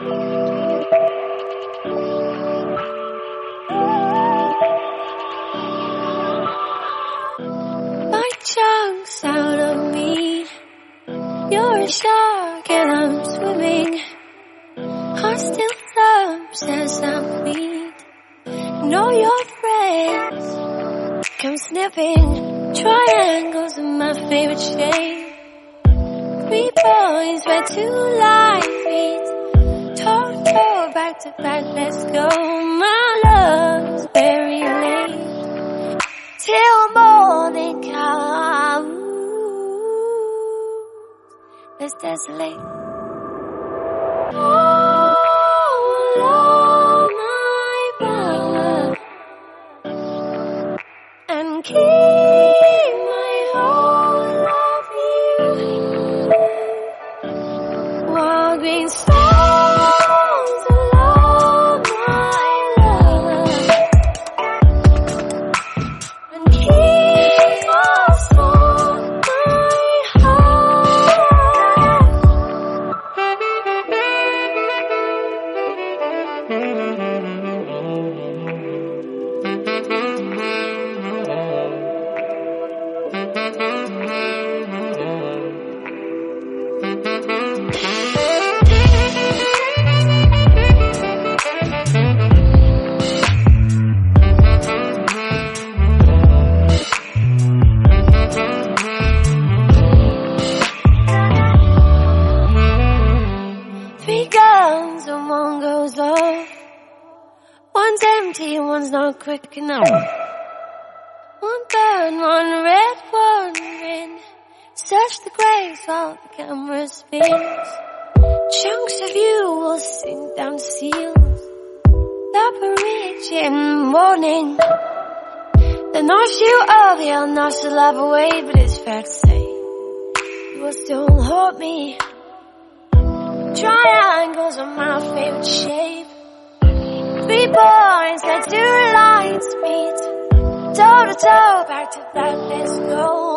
My chunks out of me. You're a shark and I'm swimming. I still thumps as I bleed. Know your friends. Come snipping triangles in my favorite shape. Three points where two lines meet. Back let's go. My love's very late. Till morning comes. Let's desolate. All oh, of my power and keep and one goes off. One's empty and one's not quick enough. One burn, one red, one green. Search the graves while the camera spins. Chunks of you will sink down to seals. Labyrinth in morning. The nosh you of the nosh will love away, but it's fair to say you will still haunt me. Triangles are my favorite shape. Three points that two lines meet toe to toe, back to back, let's go.